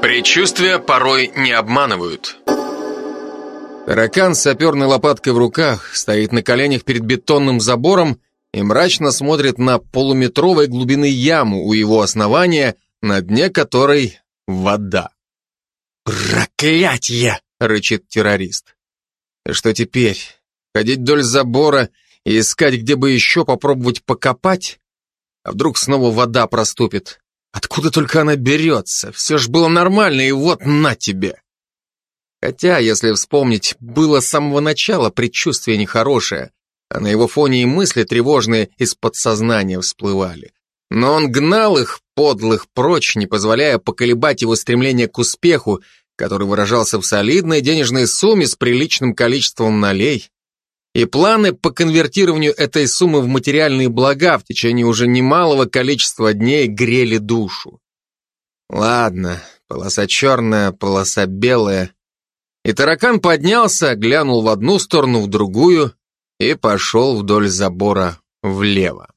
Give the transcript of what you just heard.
Предчувствия порой не обманывают. Таракан с саперной лопаткой в руках стоит на коленях перед бетонным забором и мрачно смотрит на полуметровой глубины яму у его основания, на дне которой вода. «Проклятье!» — рычит террорист. Что теперь? Ходить вдоль забора и искать, где бы еще попробовать покопать? А вдруг снова вода проступит? Откуда только она берется? Все ж было нормально, и вот на тебе. Хотя, если вспомнить, было с самого начала предчувствие нехорошее, а на его фоне и мысли тревожные из подсознания всплывали. Но он гнал их, подлых, прочь, не позволяя поколебать его стремление к успеху, который выражался в солидной денежной сумме с приличным количеством налей. И планы по конвертированию этой суммы в материальные блага в течение уже немалого количества дней грели душу. Ладно, полоса черная, полоса белая. И таракан поднялся, глянул в одну сторону, в другую и пошел вдоль забора влево.